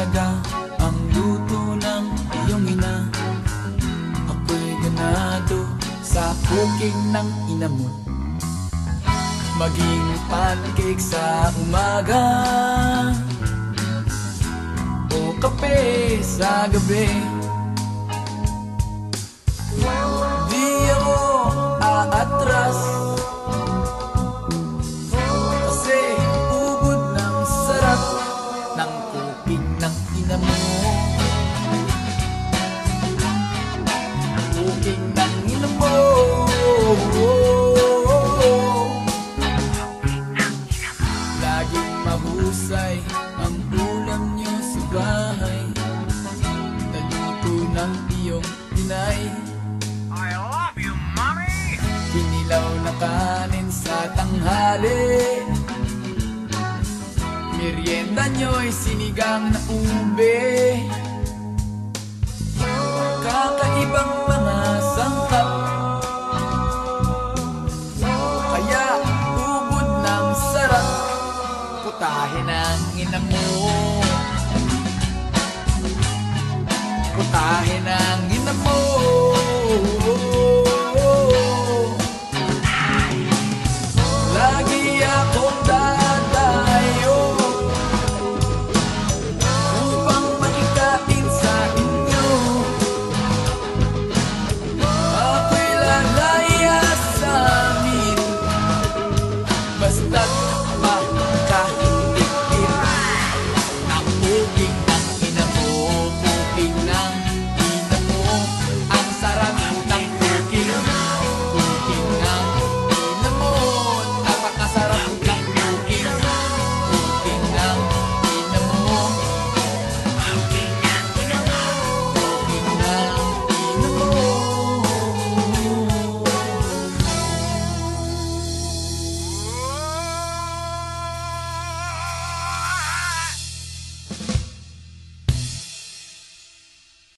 mahalaga Ang luto ng iyong ina. Ako'y ganado sa cooking ng ina mo Maging pancake sa umaga. O kape sa gabi. Iyong inay I love you, mommy! Kinilaw na kanin sa tanghali. Merienda nyo'y sinigang na ube. Kakaibang mga sangkap. Kaya ubod ng sarap. Putahe ng ina mo. Putahe ng